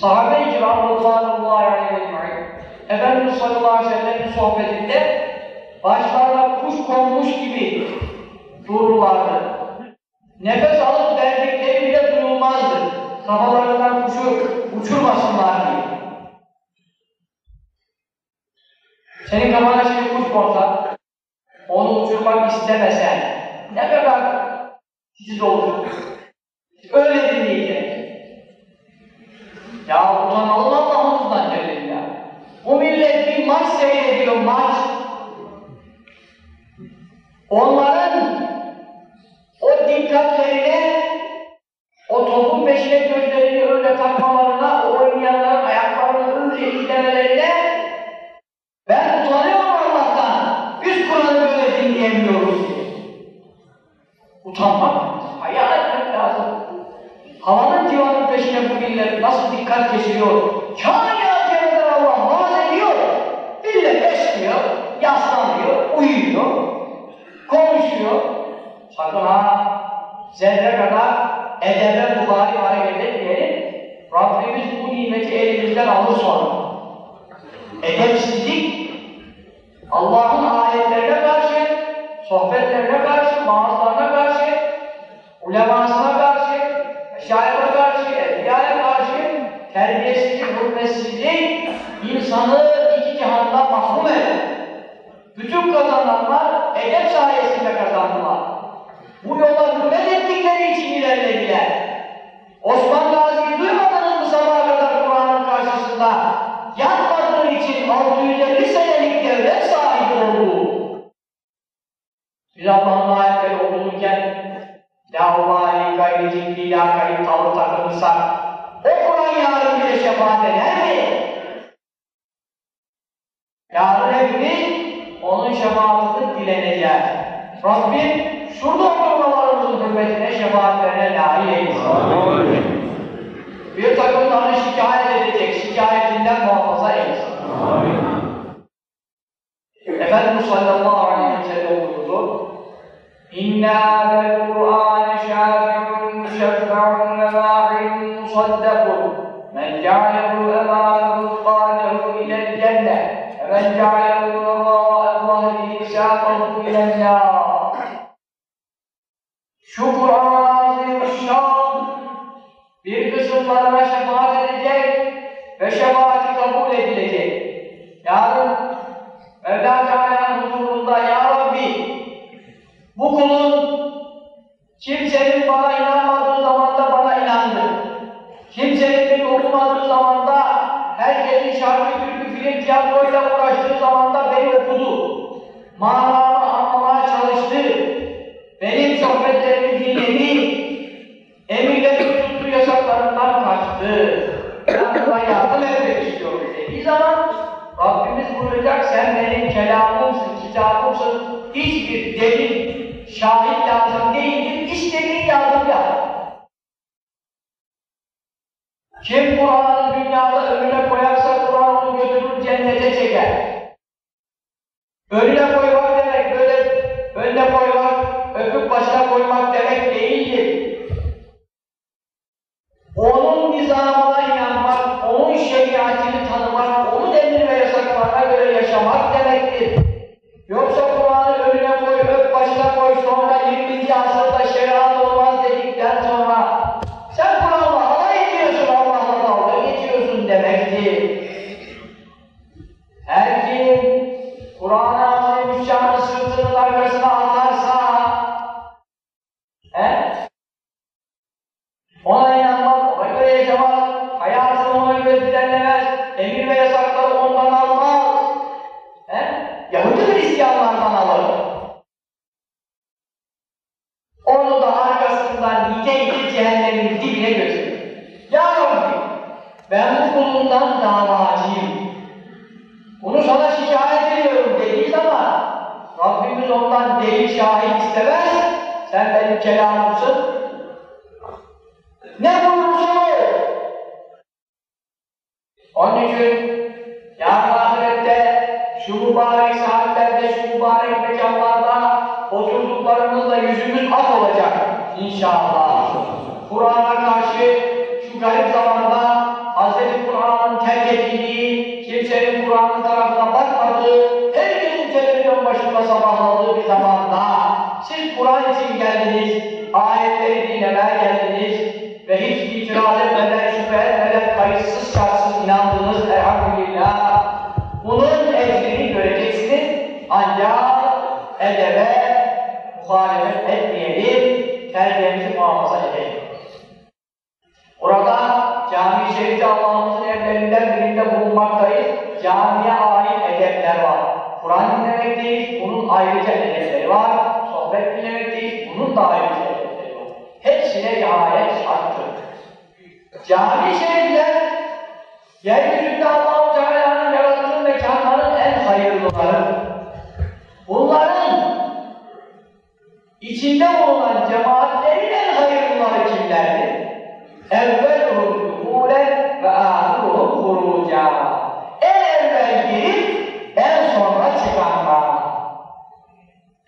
Sahabe-i kiram Rızanullahi aleyhi Efendimiz sallallahu aleyhi ve sellem'in sohbetinde başlarına kuş konmuş gibi dururlardı. Nefes Ya. Şahit istemez. Sen benim kelamımsın. Ne buyurursun o? Onun için yarın ahirette şu mübarek saatlerde, şu mübarek mekanlarda oturduklarımızla yüzümüz ak olacak inşallah. Kur'an'a karşı şu garip zamanda Hz. Kur'an'ın terk edildiği, kimsenin Kur'an'ın tarafına bakmadığı, herkesin televizyon başında sabahladığı bir zamanda siz Kur'an için geldiniz, ayetleri dinlemeye geldiniz ve hiç itiraz etmeden, şüphe etmeden, kayıtsız şartsız inandınız elhamdülillah. Bunun ecrini göreceksiniz ancak edebe muhalefet etmeyelim, terbiyemizi muhafaza edelim. Orada cami-i şerifte Allah'ımızın evlerinden birinde bulunmaktayız. Camiye ait edepler var. Kur'an dinlemekteyiz, bunun ayrıca edepleri var. Sohbet dinlemekteyiz, bunun da ayrıca edepleri var. Hepsine riayet şarttır. Cami-i şerifler, yeryüzünde Allah-u Teala'nın yarattığı mekanların en hayırlıları. Bunların içinde bulunan cemaatlerin en hayırlıları kimlerdir? evveluhum duhulen ve ahiruhum huruca. En evvel girip en sonra çıkanlar.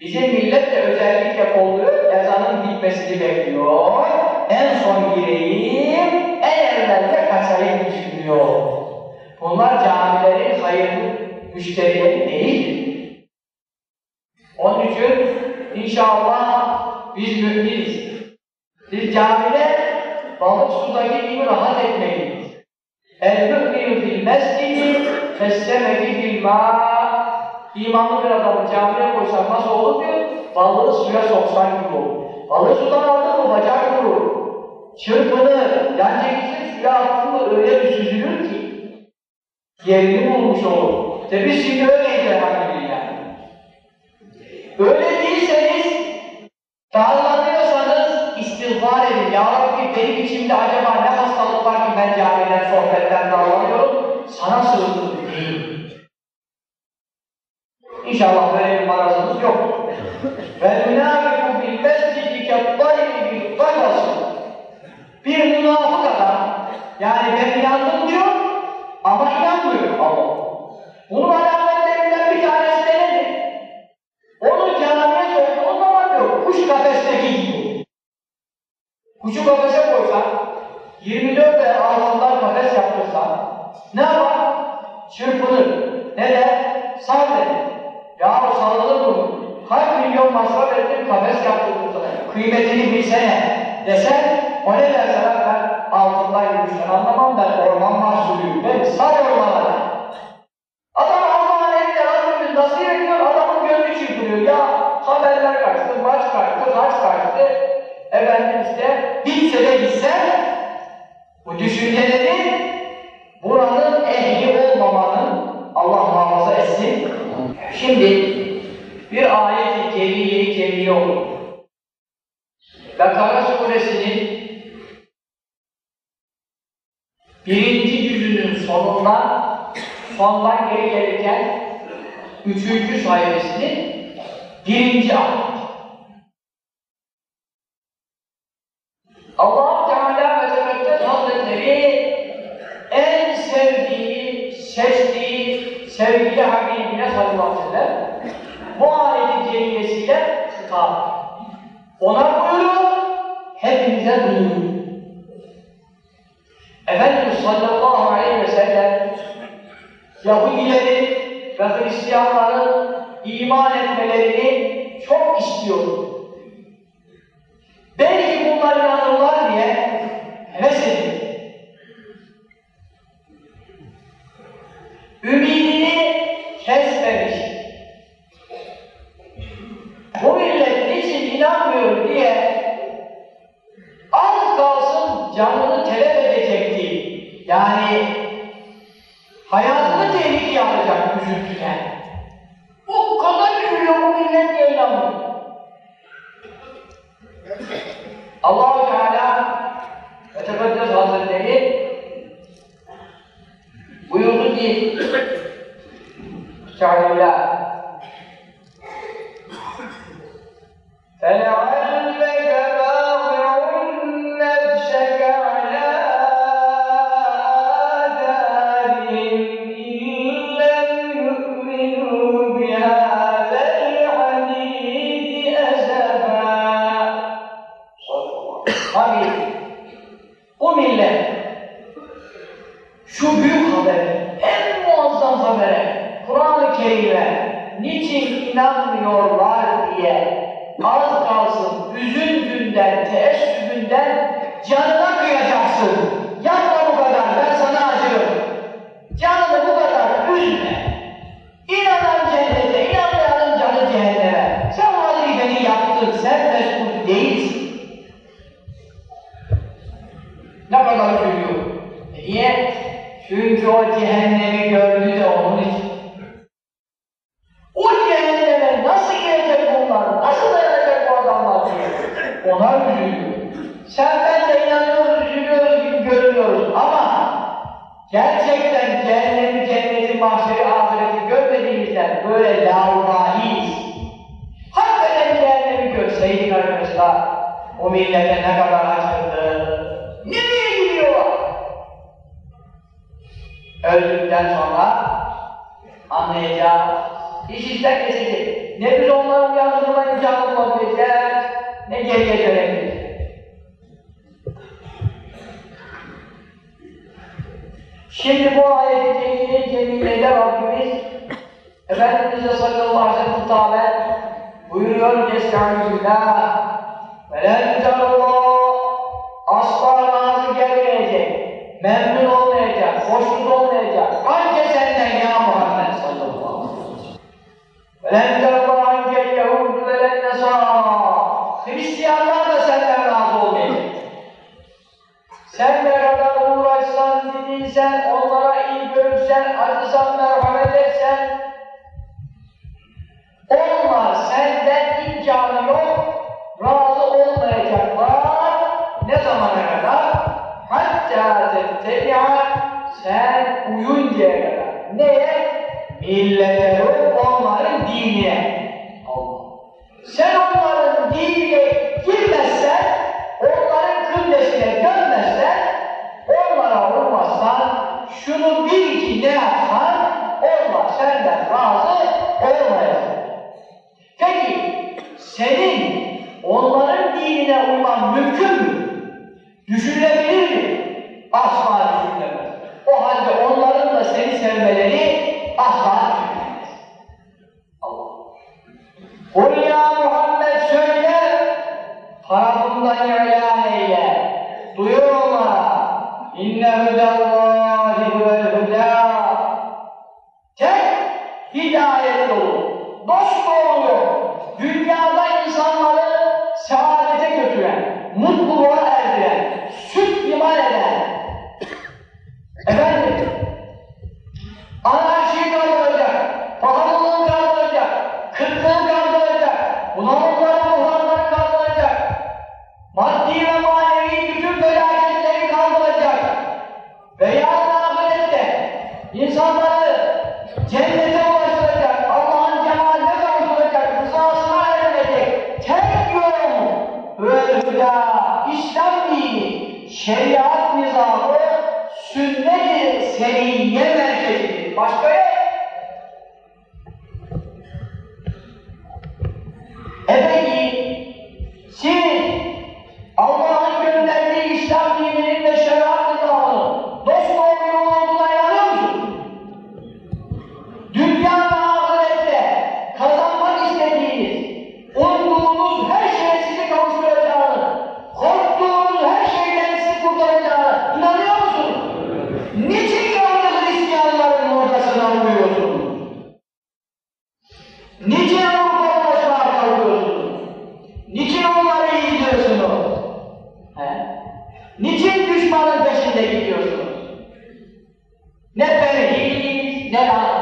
Bizim millet de özellikle kolluyor, ezanın bitmesini bekliyor. En son gireyim, en evvel de kaçayım düşünüyor. Bunlar camilerin hayırlı müşterileri değildir. Onun için inşallah biz müminiz. Biz camide balık sudaki gibi rahat etmeliyiz. El-mü'minu fil mescidi fessemeki fil ma İmanlı bir adamı camiye koysan nasıl olur diyor? Balığı suya soksan gibi olur. Balığı sudan aldın mı bacak vurur. Çırpınır, yan çekilsin suya attın mı öyle bir süzülür ki yerini bulmuş olur. İşte biz şimdi öyleyiz elhamdülillah. Öyle değilseniz Darlanıyorsanız istiğfar edin. Ya Rabbi benim içimde acaba ne hastalık var ki ben camiden, sohbetten darlanıyorum? Sana sığındım değil. İnşallah böyle bir marazımız yok. Ve وَاَنَّاكُمْ بِالْمَسْجِدِ كَالْطَيْرِ بِالْقَلَسِ Bir münafık adam, yani ben inandım diyor ama inanmıyor Allah. Bunun alametlerinden bir tanesi de nedir? Onu camiye soktuğun zaman diyor, kuş kafesteki gibi. Kuşu kafese koysan, 24 de ağzından kafes yaptırsan, ne yapar? Çırpınır. Neden? Sadece ya sanılır mı? Kaç milyon masraf ettim kafes yaptırdım sana. Kıymetini bilsene desen o ne derse ben altından yürüyüşten anlamam ben orman mahsulüyüm. Ben sar ormana. Adam Allah'ın elinde Rabbimiz nasıl ediyor? Adamın gönlü çırpılıyor. Ya haberler kaçtı, maç kaçtı, maç kaçtı. Efendim işte gitse de gitse bu düşünceleri buranın ehli olmamanın Allah muhafaza etsin Şimdi bir ayet-i kerimeyi keriye olur. Bakara suresinin birinci cüzünün sonunda sondan geri gelirken üçüncü sayesinin birinci ayet. allah Teala ve Cemrettin Hazretleri en sevdiği, seçtiği, sevgili Habib Rahimahullah Hazretler muayene kelimesiyle hitap. Ona buyurun, hepinize duyurun. Efendimiz sallallahu aleyhi ve sellem Yahudileri ve Hristiyanların iman etmelerini çok istiyordu. Belki bunlar inanırlar diye heves ediyor. Ümidi tin cho nên là لا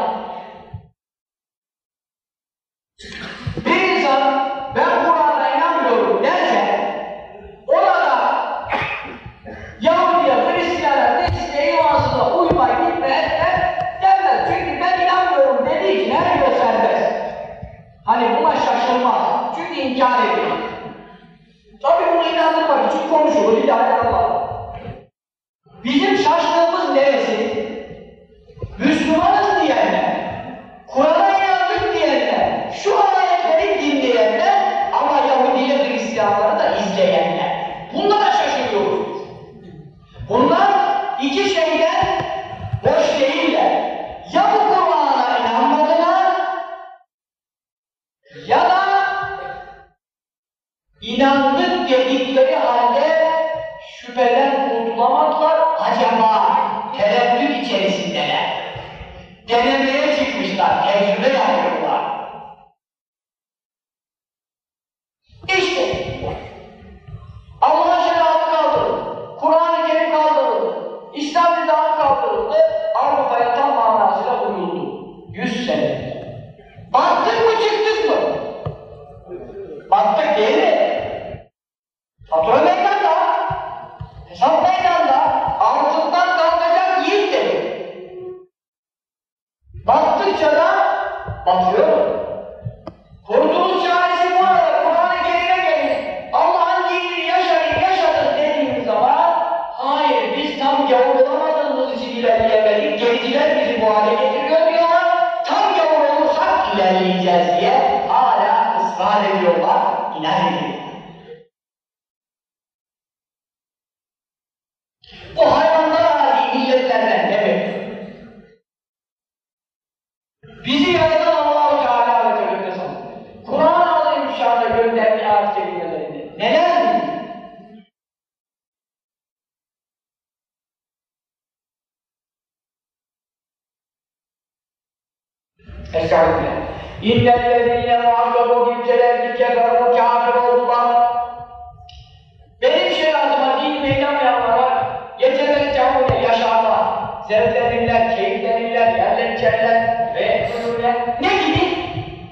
zevklenirler, keyiflenirler, yerler içerler ve etkulüle ne gibi?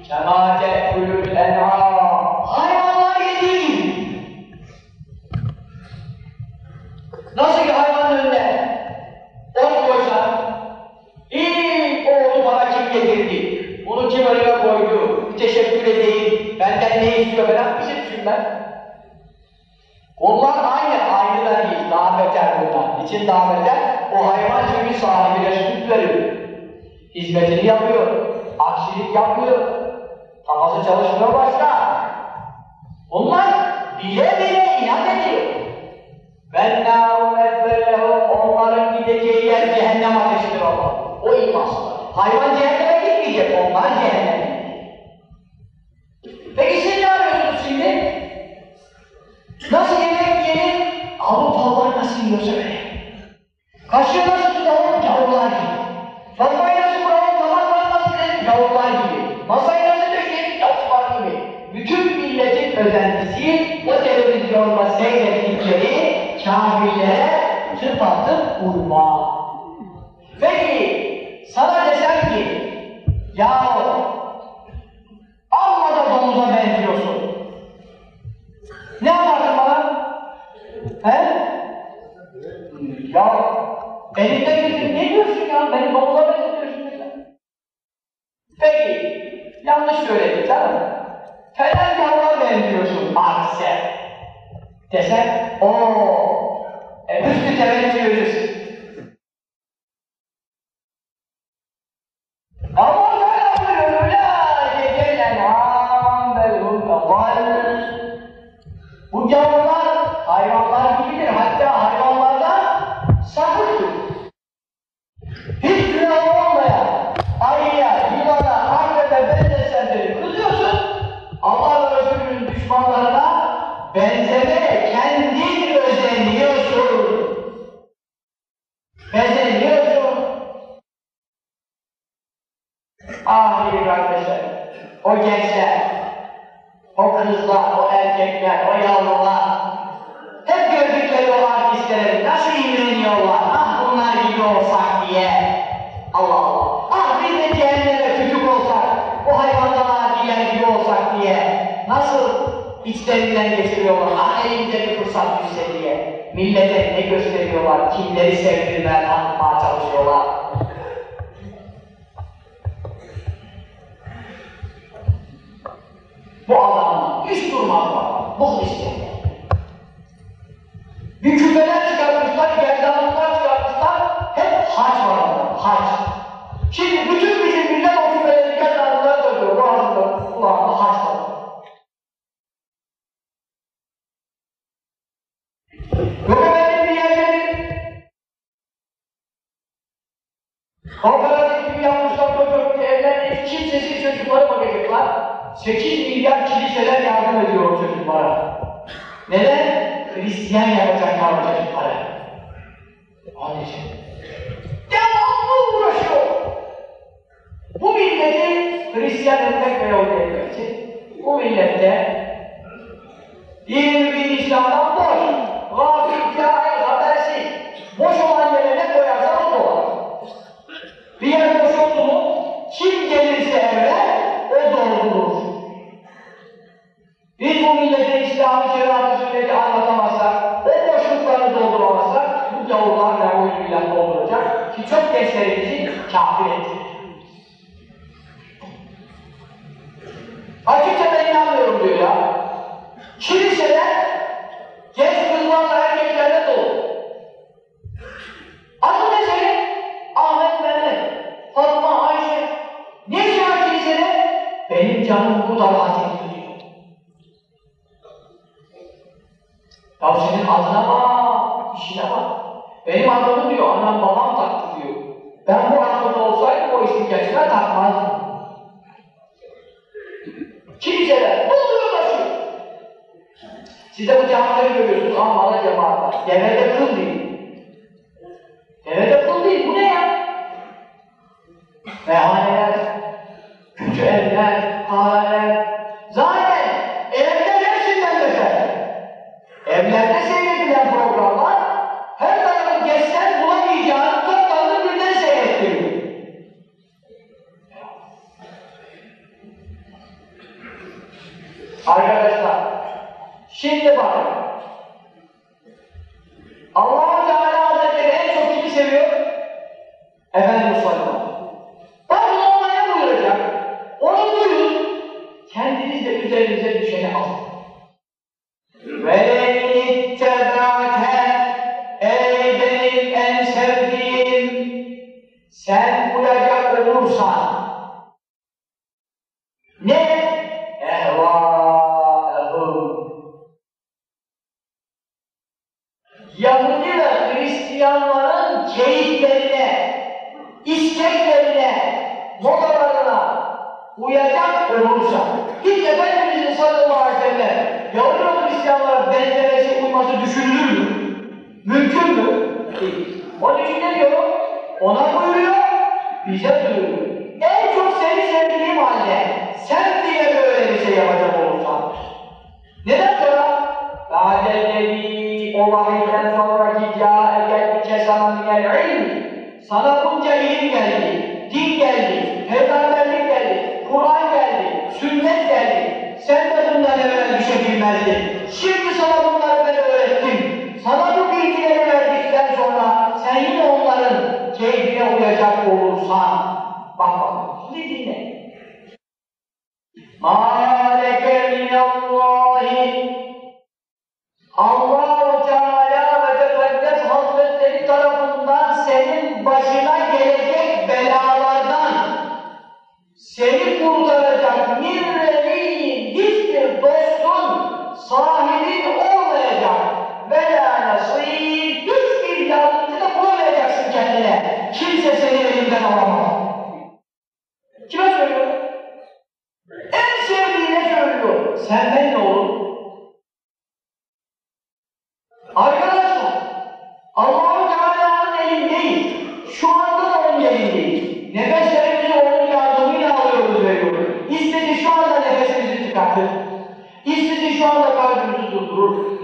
Kemâce kulül en'am hayvanlar yediği Nasıl ki hayvanın önüne ot koysan ilk oğlu bana kim getirdi? Bunu kim önüme koydu? Teşekkür edeyim, benden ne istiyor falan bir şey düşünmem. Onlar aynı, aynı da değil, daha beter bunlar. İçin daha beter, o hayvan cümle sahibine süt veriyor. Hizmetini yapıyor. Aksilik yapmıyor. Kafası çalışmıyor başka. Onlar bile bile inat ediyor. Ben nârum ekberlehum onların gideceği yer cehennem ateşidir Allah. O imansızlar. Hayvan cehenneme gitmeyecek. Onlar cehenneme. Peki siz ne arıyorsunuz şimdi? Nasıl yemek yiyelim? Avrupalılar nasıl yiyorsa öyle. Başı nasıl tutalım gavurlar gibi. Sofrayı nasıl kuralım tabakları nasıl gavurlar gibi. Masayı nasıl gavurlar gibi. Bütün milletin özentisi o televizyonda seyrettikleri kafirlere tıpatıp vurma. Peki sana desem ki yahu amma da domuza benziyorsun. Ne yaparsın bana? He? Ya Beni de ne diyorsun ya? Beni bavula benzetiyorsun sen. Peki, yanlış söyledin canım. Falan yandan benziyorsun hadise. Desen, ooo, e, üstü teveccüh o kızlar, o erkekler, o yavrular, hep gördükleri o artistlerin nasıl imreniyorlar, ah bunlar gibi olsak diye. Allah Allah. Ah biz de cehenneme çocuk olsak, o hayvandan adiler gibi olsak diye. Nasıl içlerinden geçiriyorlar, ah elimde bir fırsat düşse diye. Millete ne gösteriyorlar, kimleri sevdirmeye tanıtmaya çalışıyorlar. Mealler, küçüller, haller,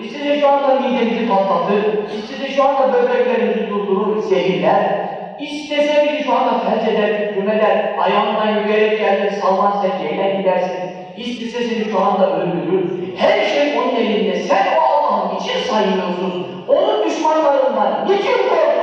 size şu anda midenizi patlatır, size şu anda böbreklerinizi durdurur, zehirler, istese biri şu anda felç eder, cümleler, ayağından yürüyerek gelir, salman secdeyle gidersin, istese seni şu anda öldürür, her şey onun elinde, sen o Allah'ın için sayıyorsun, onun düşmanlarından niçin korkuyorsun?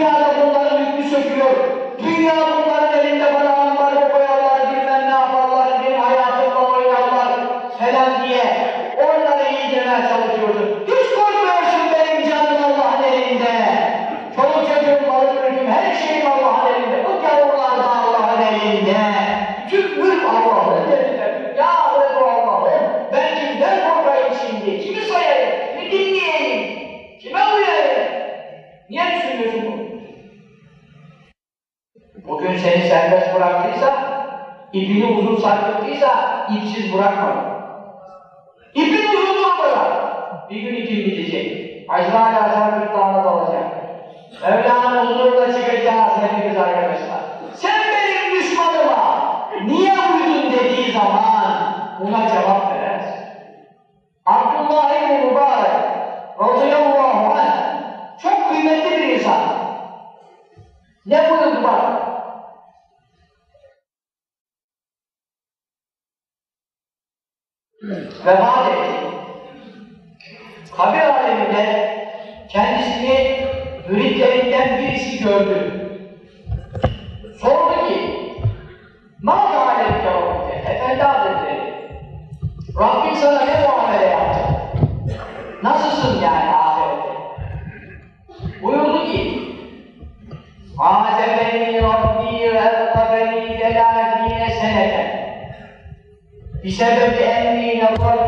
Dünyada bunların yükü sökülüyor. Dünya bunların elinde bana yolunu sarkıttıysa ipsiz bırakmayın. İpin uzunluğu kadar. Bir gün ipin bitecek. Azrail sarkıttığına dalacak. Mevla'nın huzuruna çıkacağız hepimiz arkadaşlar. Sen benim düşmanıma niye uydun dediği zaman buna cevap verer. Abdullah ibn Mübarek radıyallahu anh çok kıymetli bir insan. Ne buyurdu bak? vefat etti. Kabir aleminde kendisini müritlerinden birisi gördü. Sordu ki, مَا عَلَيْكَ رَبِّكَ Efendi Hazretleri, Rabbim sana ne muamele yaptı? Nasılsın yani ahirette? Buyurdu ki, عَادَبَنِي رَبِّي وَاَبْقَبَنِي لَلَا دِينَ سَنَةً بسبب أني نظرت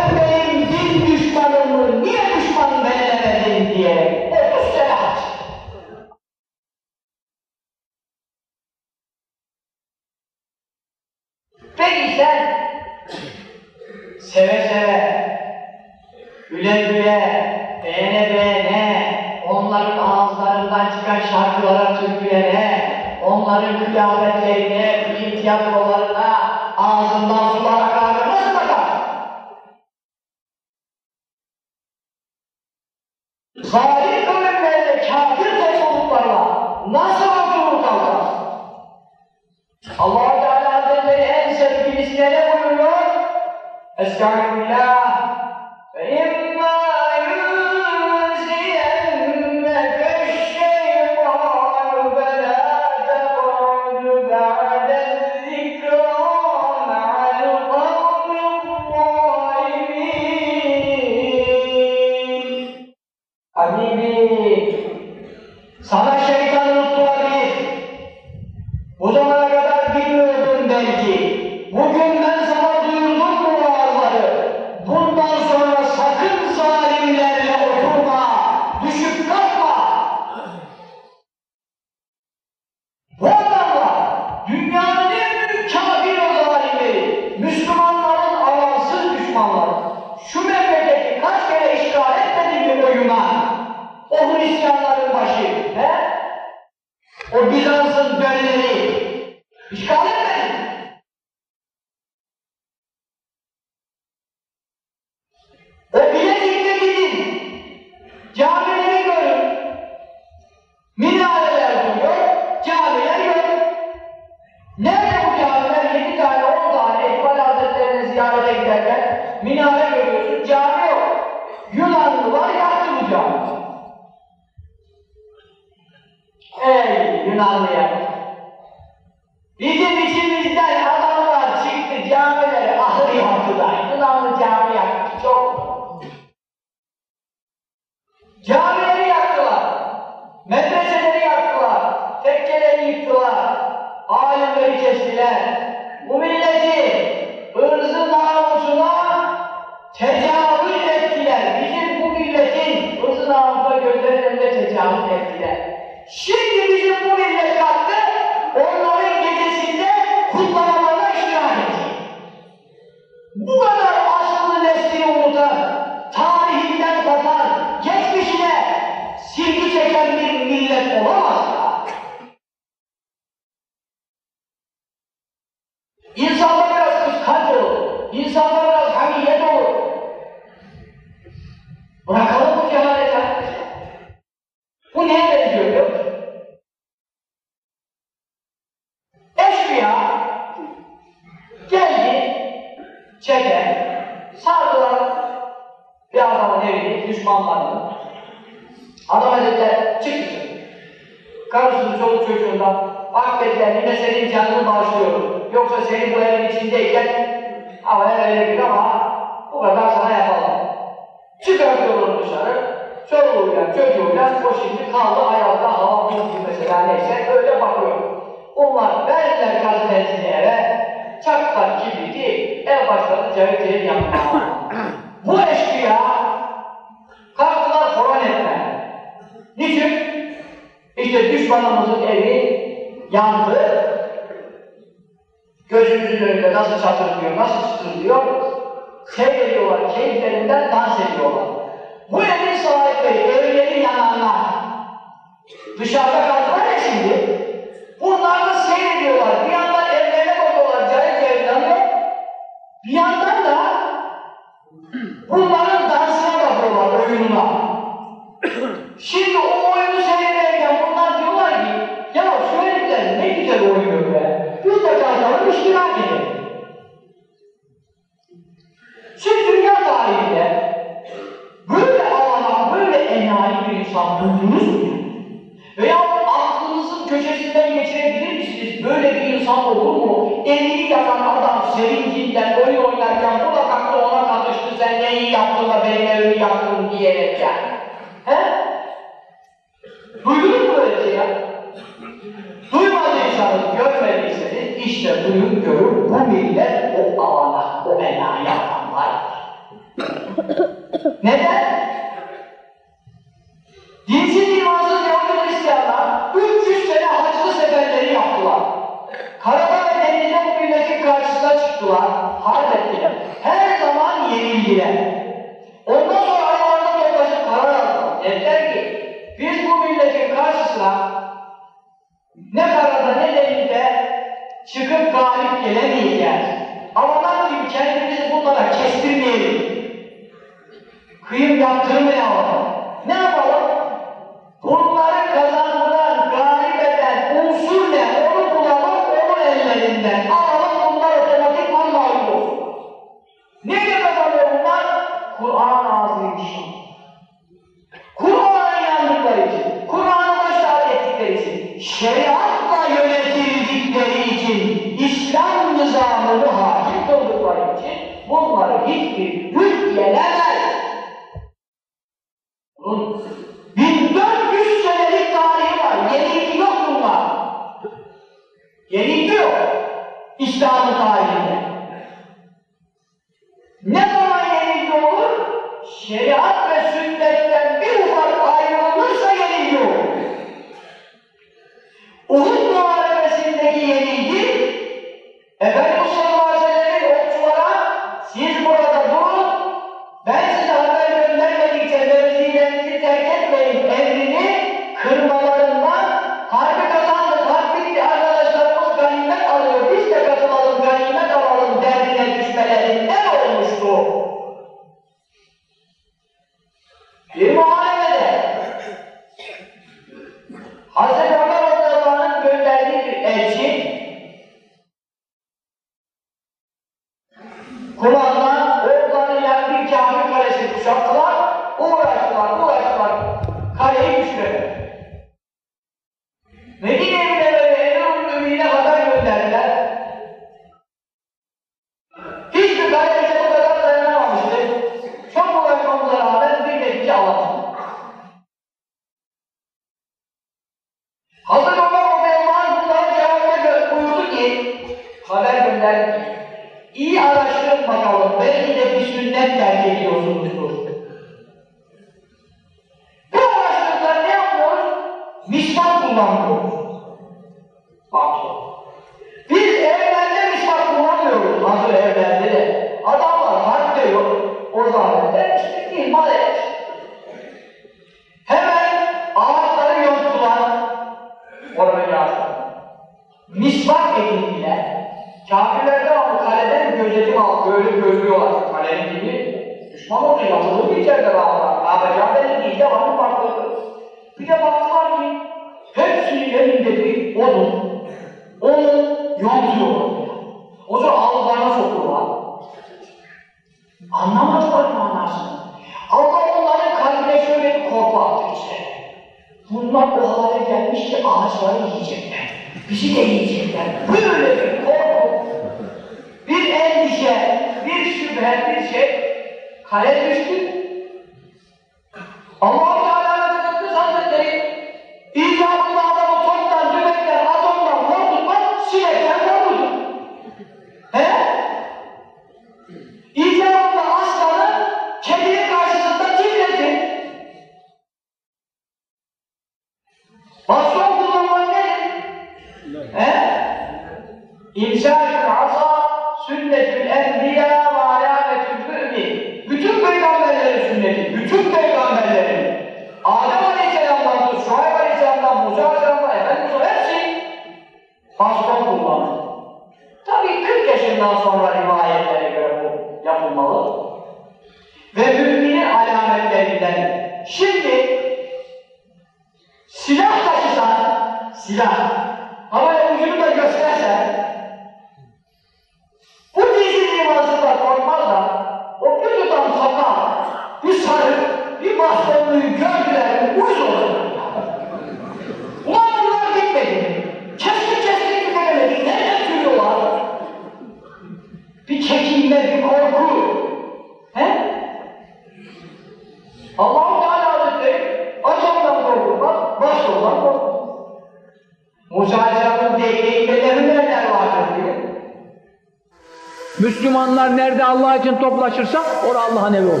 manevi olur.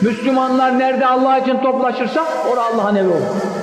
Müslümanlar nerede Allah için toplaşırsa orada Allah'ın evi olur.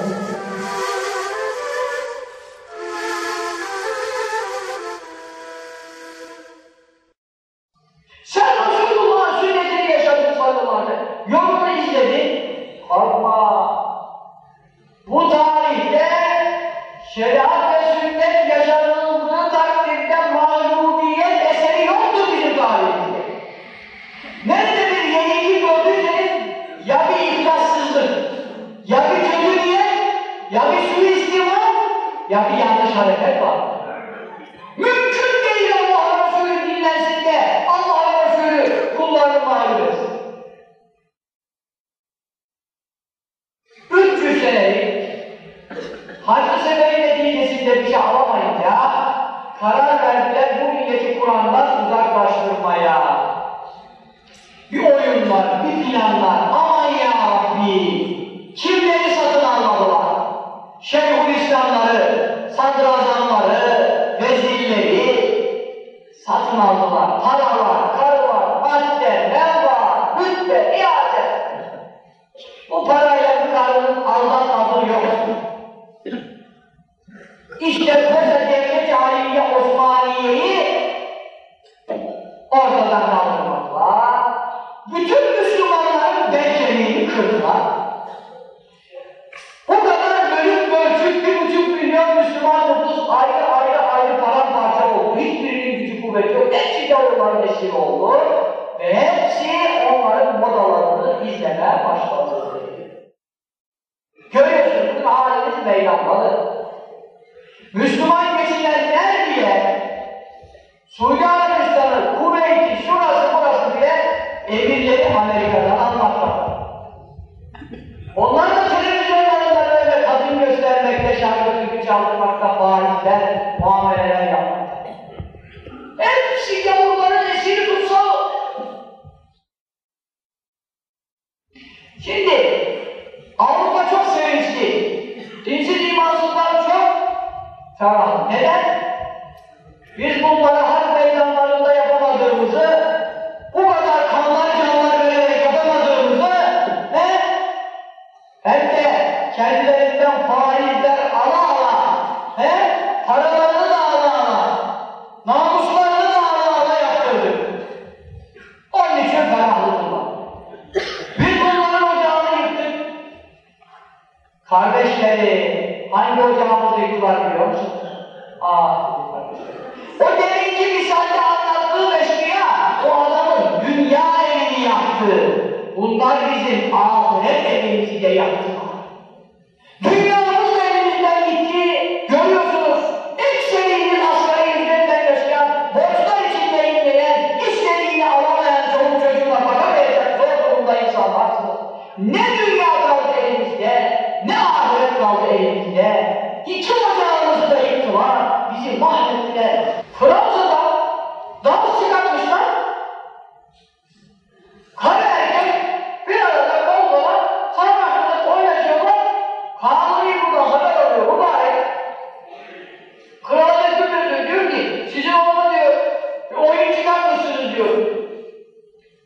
Çıkartmışsınız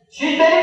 diyor.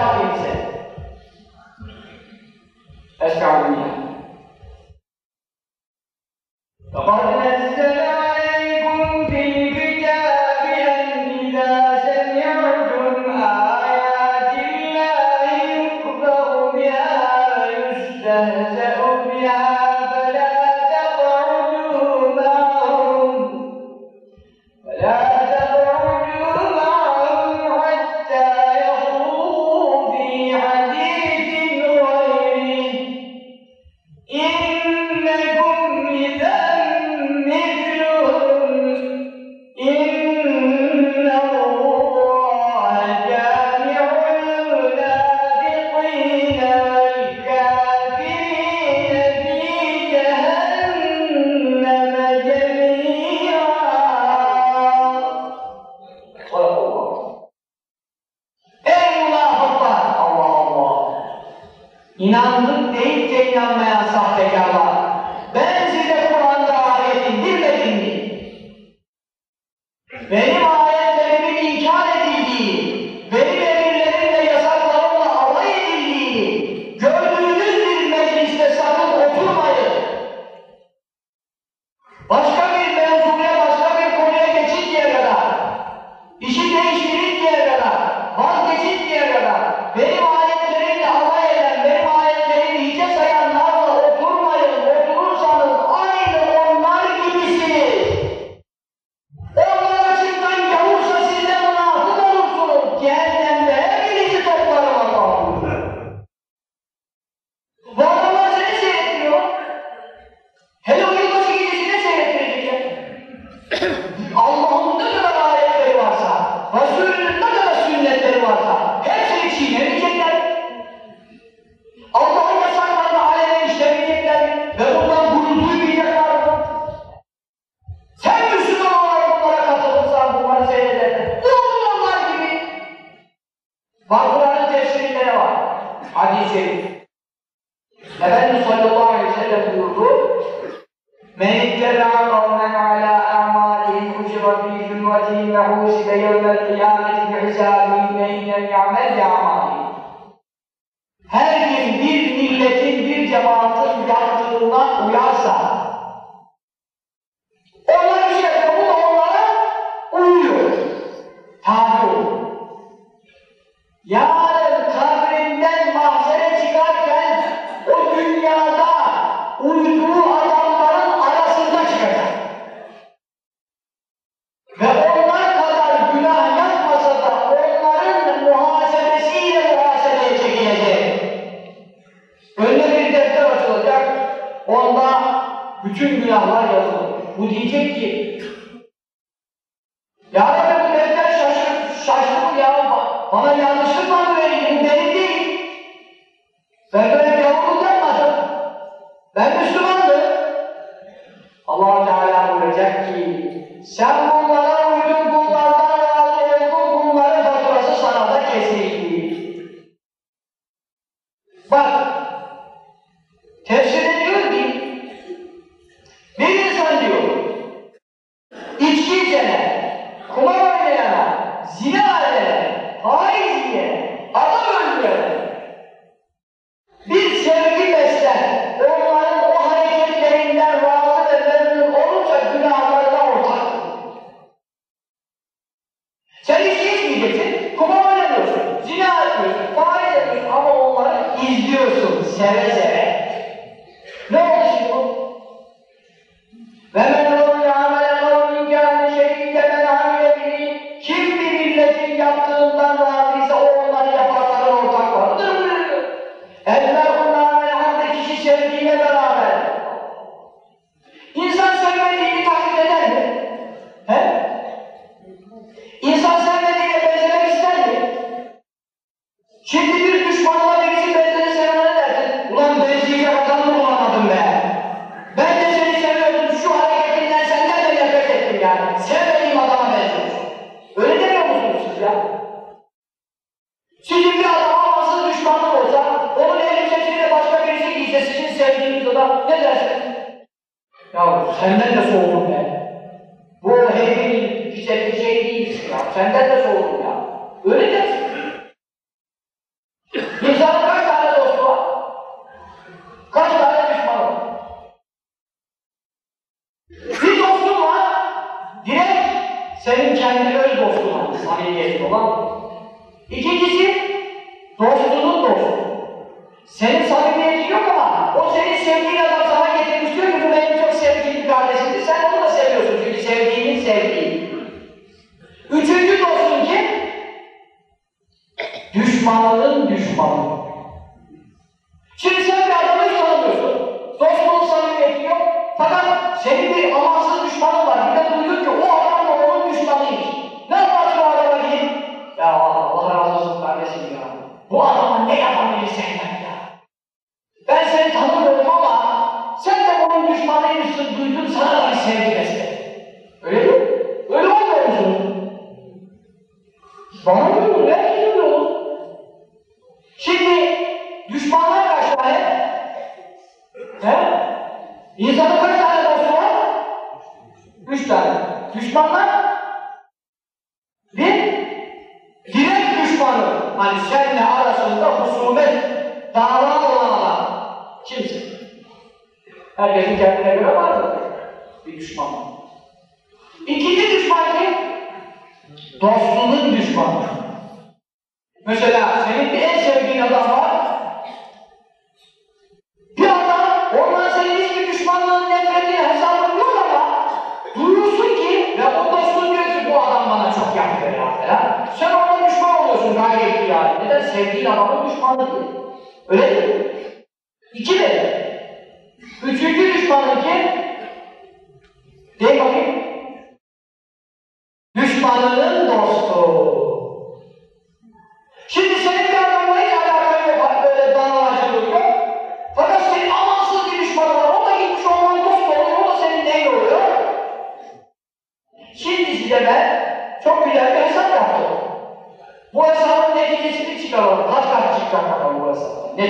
dalvinse. That's Darwinian. The hardness في ذمته نحوشب يوم القيامة بحسابه ve يعمل بأعماله. Her kim bir milletin, bir cemaatin yaptığına uyarsa, onlar işte bu da onlara uyuyor, tabi olur. Yani ne dersin? Ya senden de soğudum ben. Bu heykel işte bir şey değil. Ya senden de soğudum ya. Öyle dersin. かは確かに実感だから覚えさ。ね。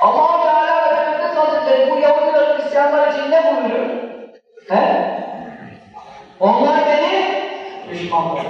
allah Teala Efendimiz Hazretleri bu Yahudi ve Hristiyanlar için ne buyuruyor? He? Onlar beni düşman buluyor.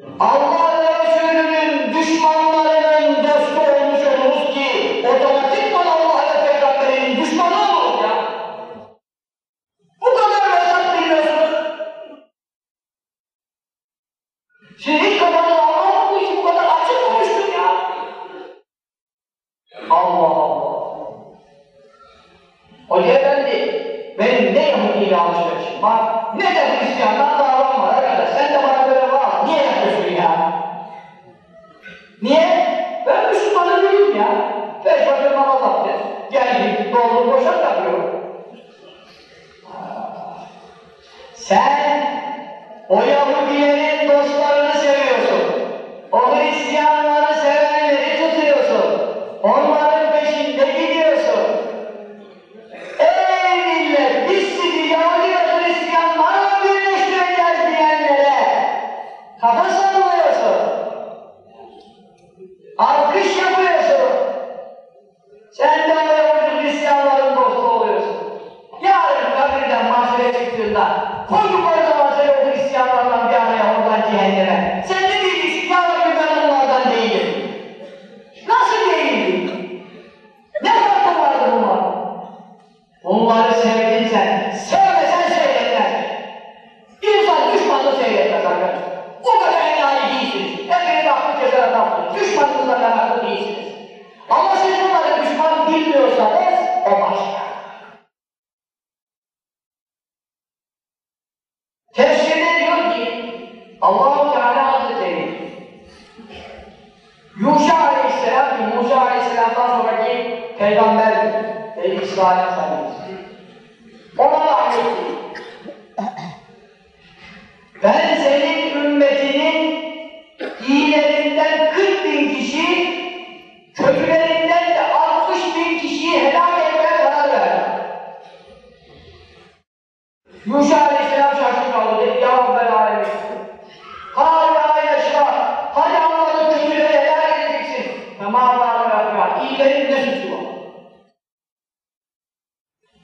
All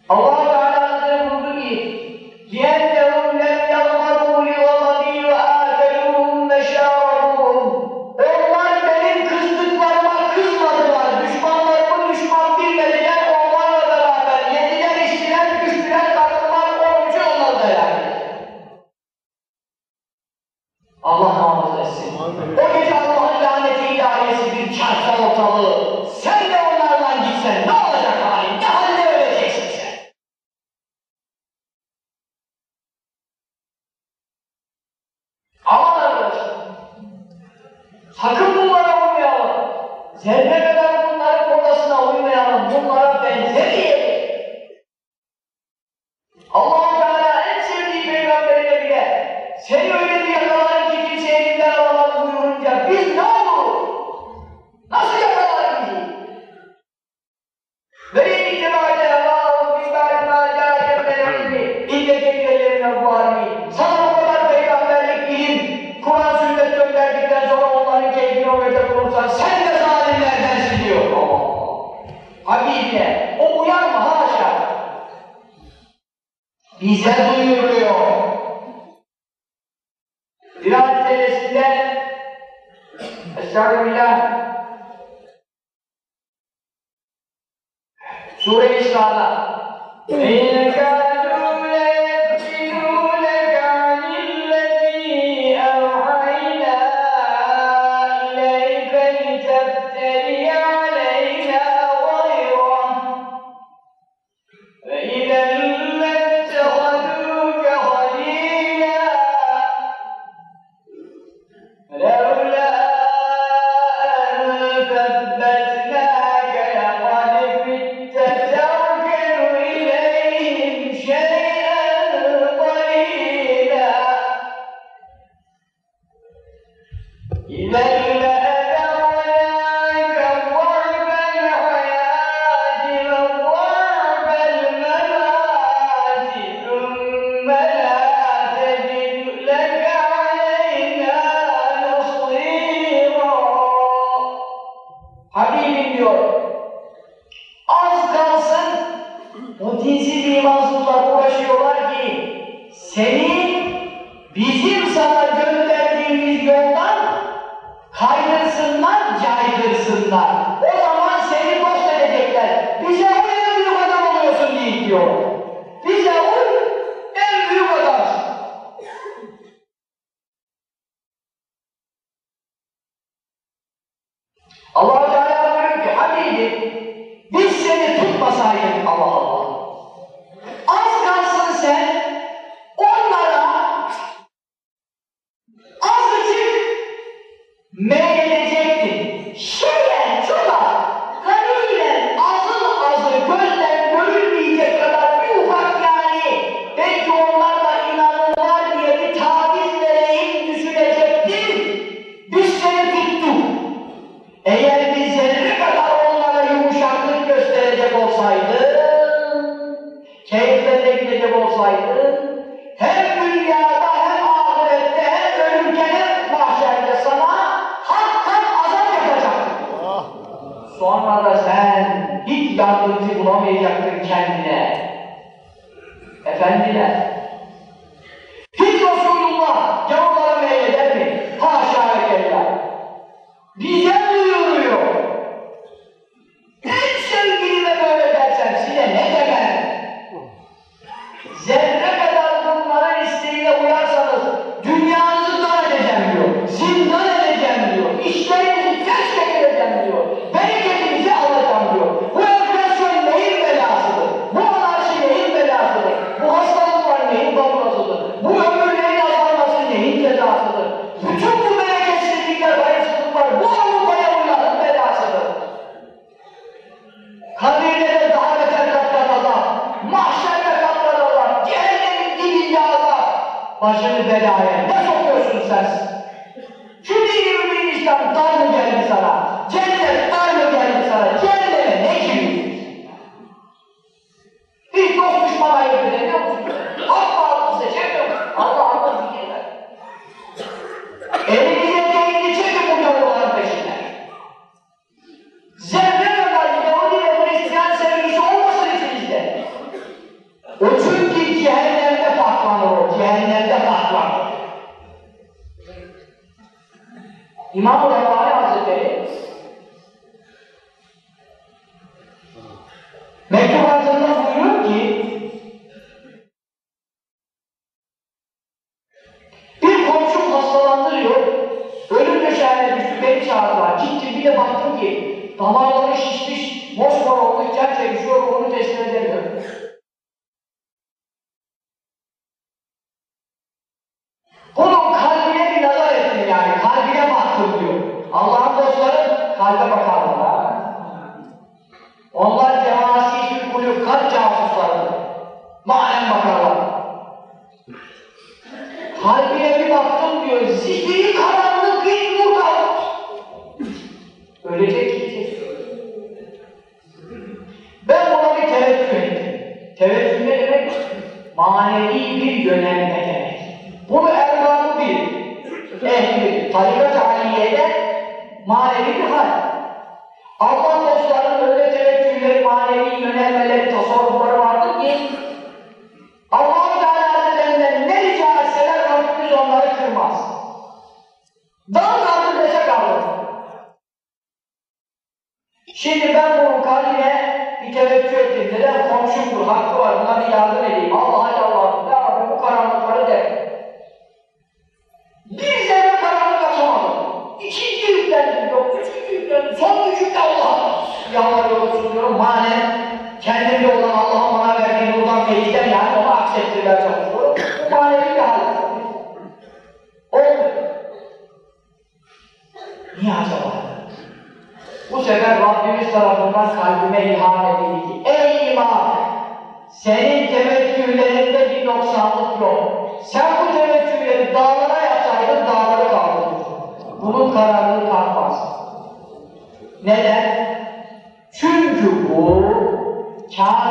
哦 geliyor. Az kalsın bu dinsiz imansızlar uğraşıyorlar ki senin bizim sana gönderdiğimiz yoldan kaydırsınlar, caydırsınlar.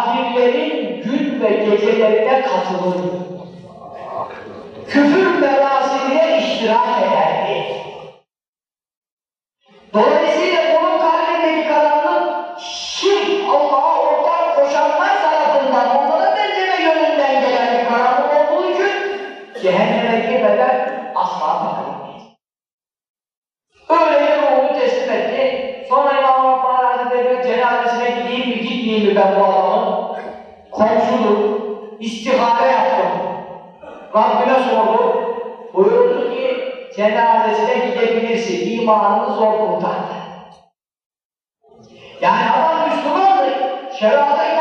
kafirlerin gün ve gecelerine katılır. Küfür merasimiye iştirak ederdi. Dolayısıyla nasıl olur? Buyurdu ki, cenazesine gidebilirsin, imanınız o bundandı. Yani adam Müslümandı, şerata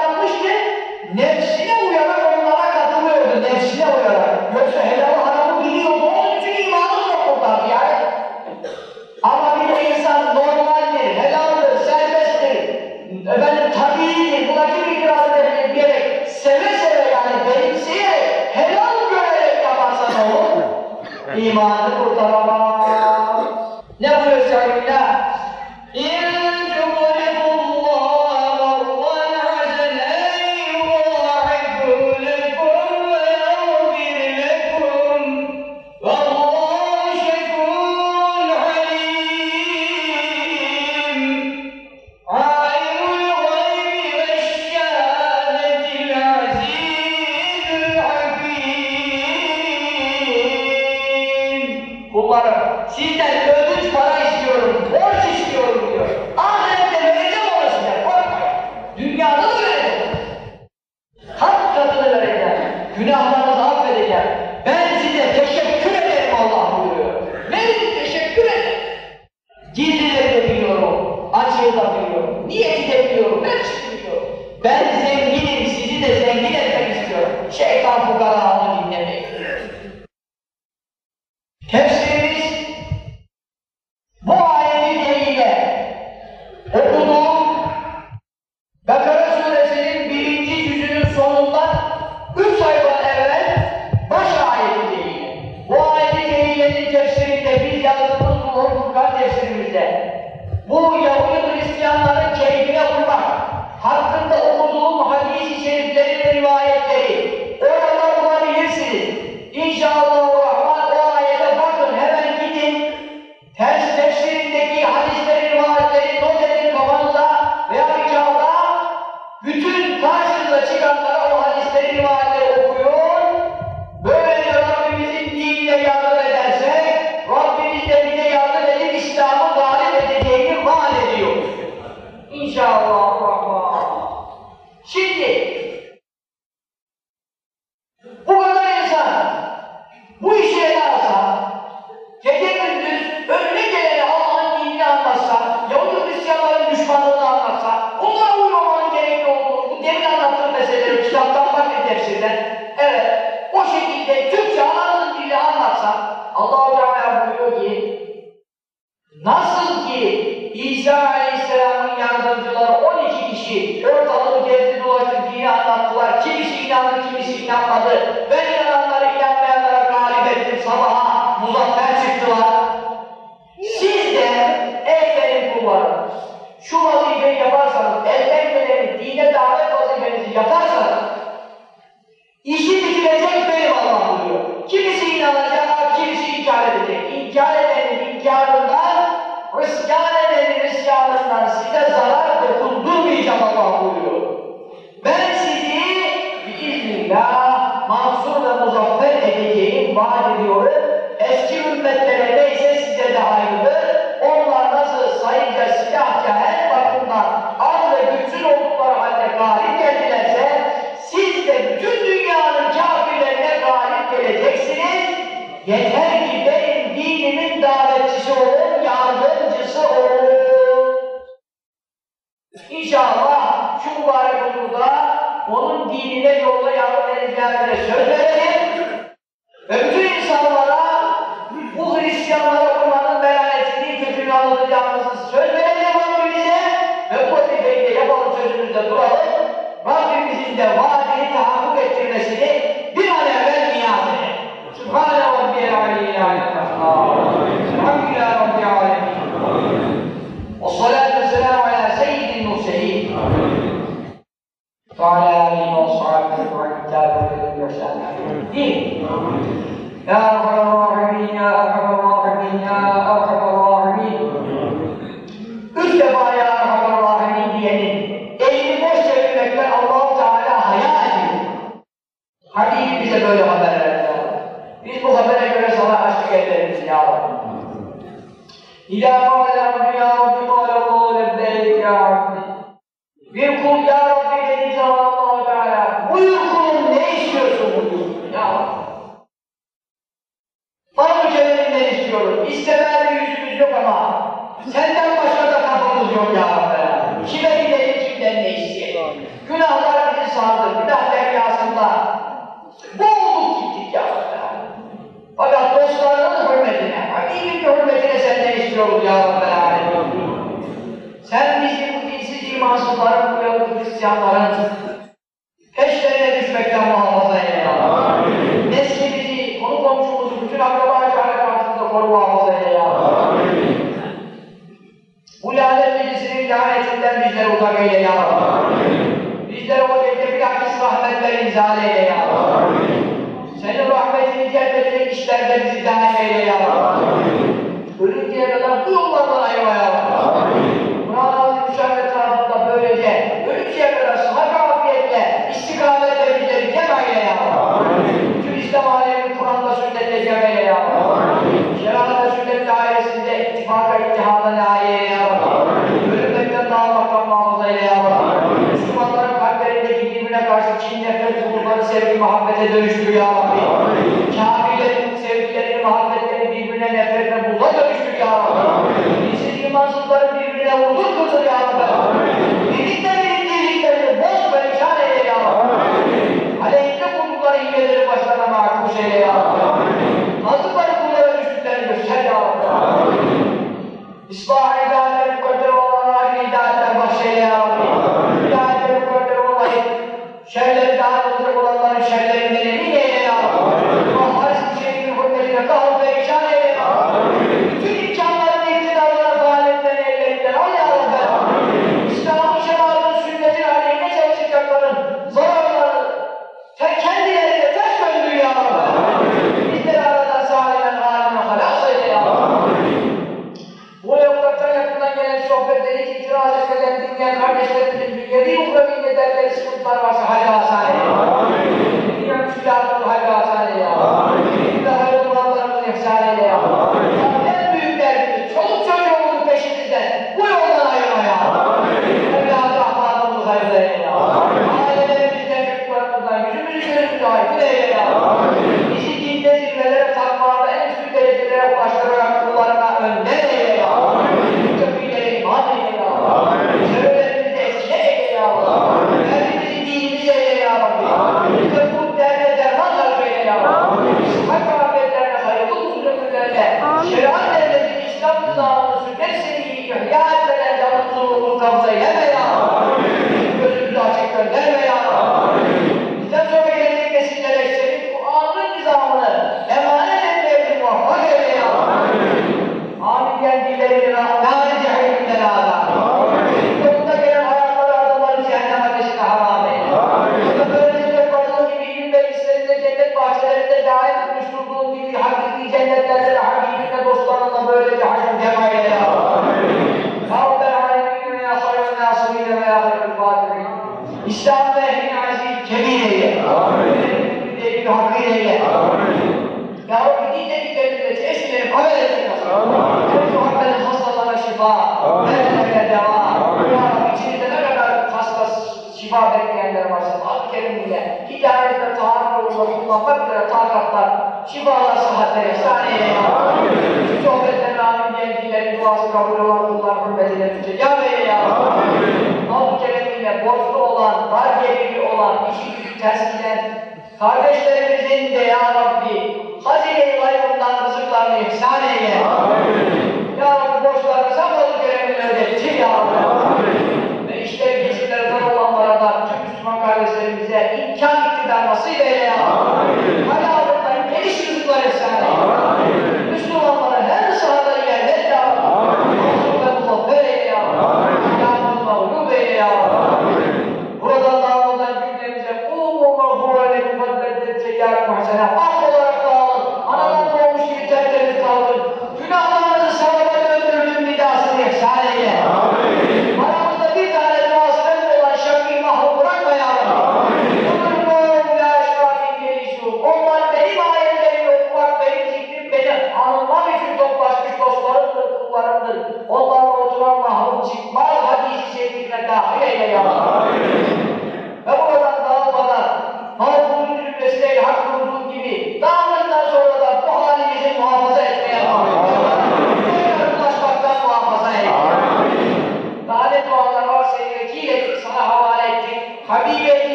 shadow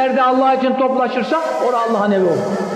nerede Allah için toplaşırsa orada Allah'ın evi olur.